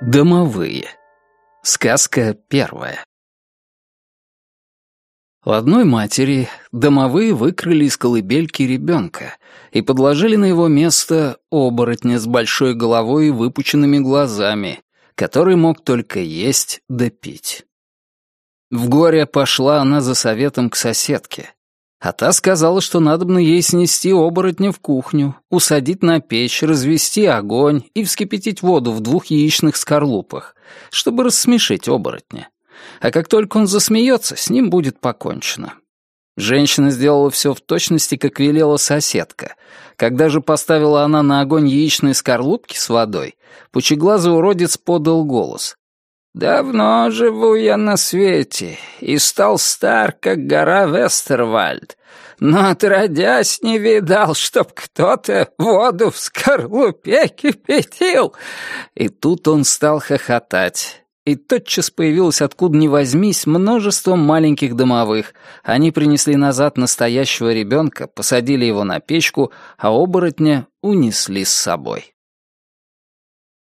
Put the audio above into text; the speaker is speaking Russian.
Домовые. Сказка первая. У одной матери домовые выкрали из колыбельки ребенка и подложили на его место оборотня с большой головой и выпученными глазами, который мог только есть да пить. В горе пошла она за советом к соседке, а та сказала, что надобно ей снести оборотня в кухню, усадить на печь, развести огонь и вскипятить воду в двух яичных скорлупах, чтобы рассмешить оборотня. А как только он засмеется, с ним будет покончено. Женщина сделала все в точности, как велела соседка. Когда же поставила она на огонь яичные скорлупки с водой, пучеглазый уродец подал голос. Давно живу я на свете и стал стар, как гора Вестервальд, но отродясь не видал, чтоб кто-то воду в скорлупе кипятил. И тут он стал хохотать. И тотчас появилось откуда ни возьмись множество маленьких домовых. Они принесли назад настоящего ребенка, посадили его на печку, а оборотня унесли с собой.